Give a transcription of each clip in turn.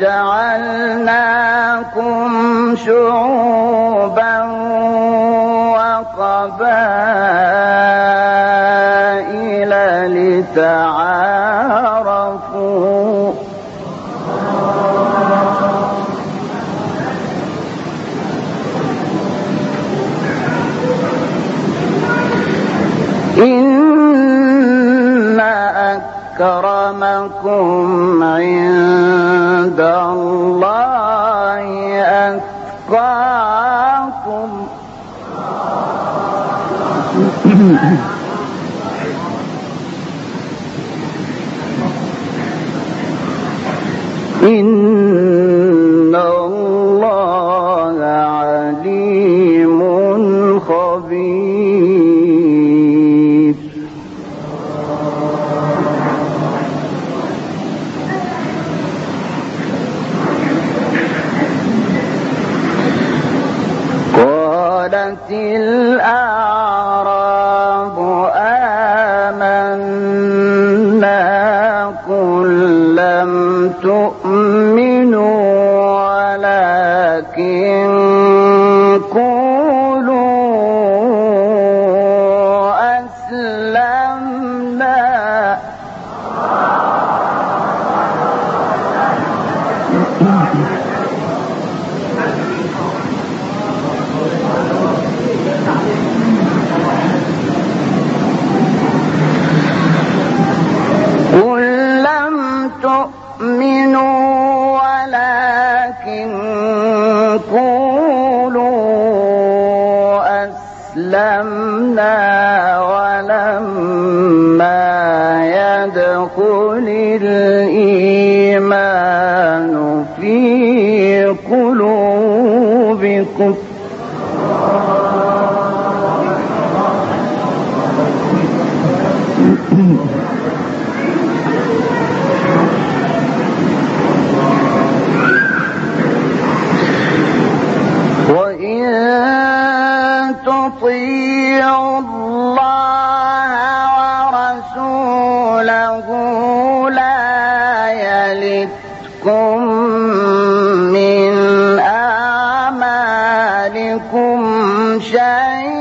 جعلناكم شعوبا وقبائل. أكرمكم عند الله أتقاكم. إن ولما يدخل الإيمان في قلوبكم. وإن تطيع لا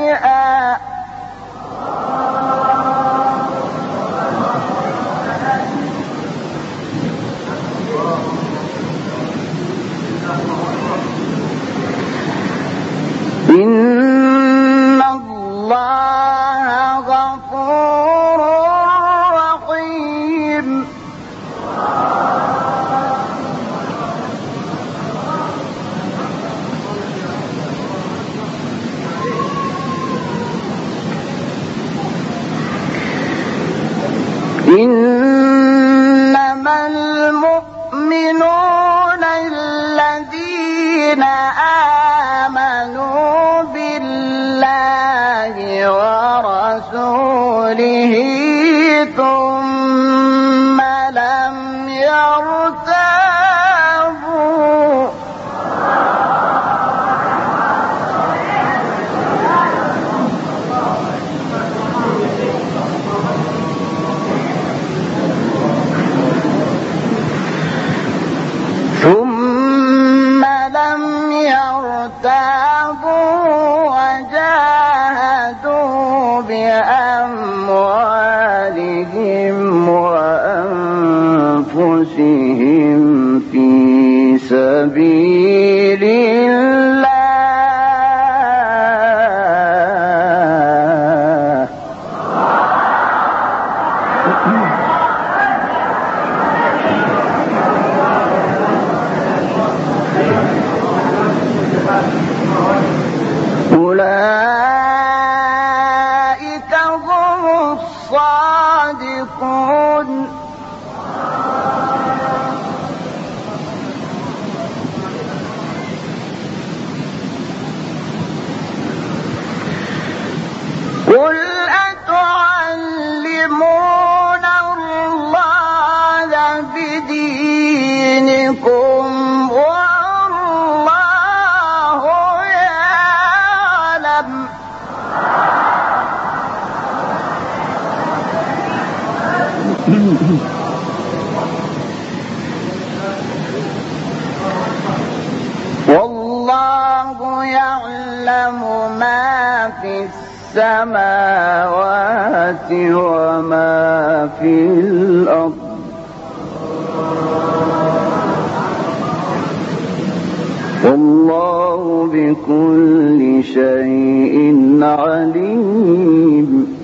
هم الصادقون. قل السماوات وما في الأرض. والله بكل شيء عليم.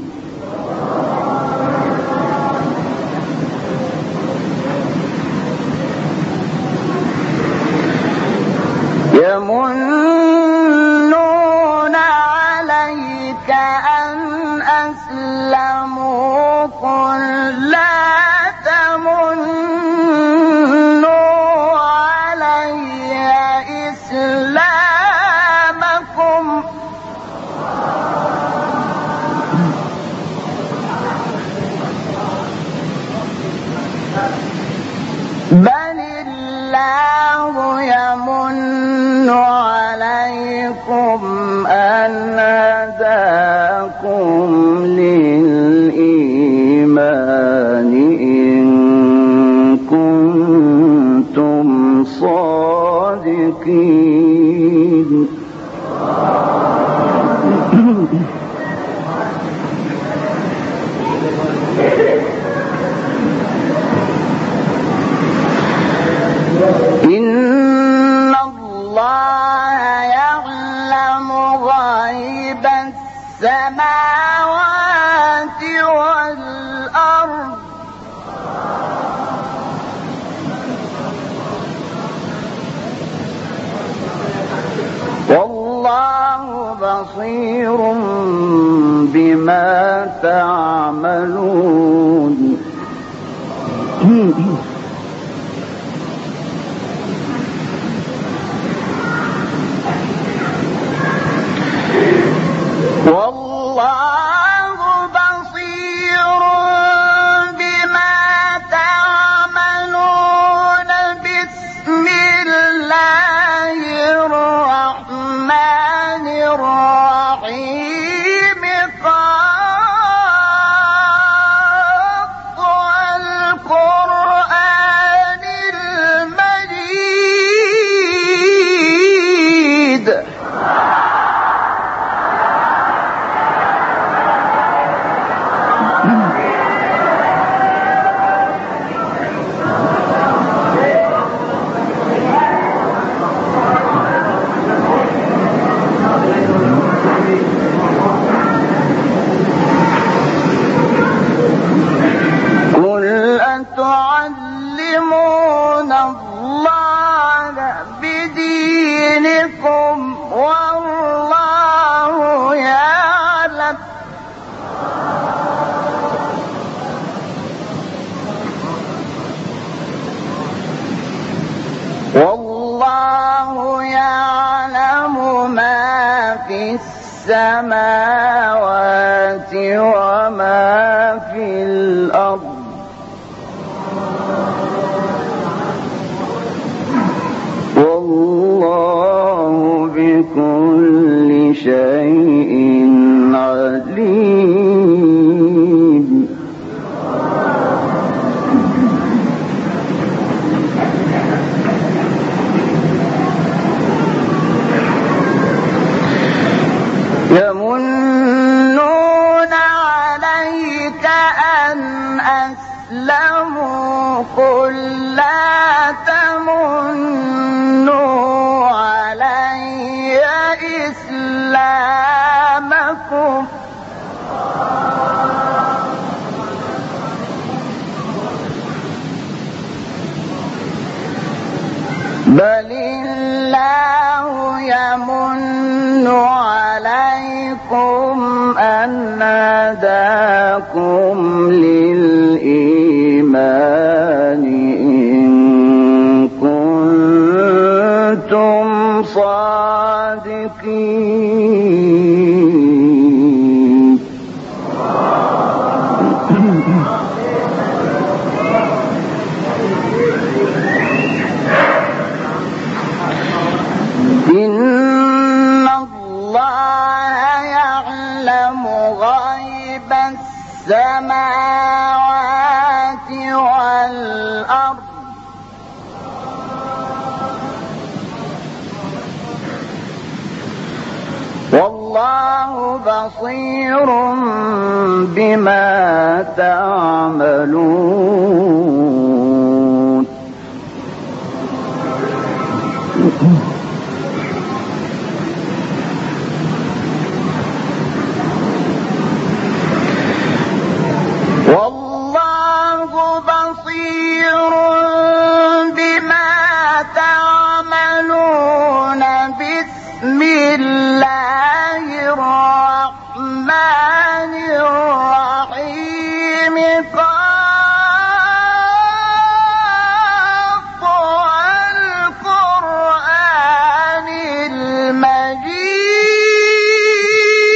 مستقيم إن الله يعلم غيب السماوات بصير بما تعملون. Hmm. السماوات وما في الأرض. والله بكل شيء إسلامكم. بل الله إن الله يعلم غيب السماوات والأرض. والله بصير بما تعملون.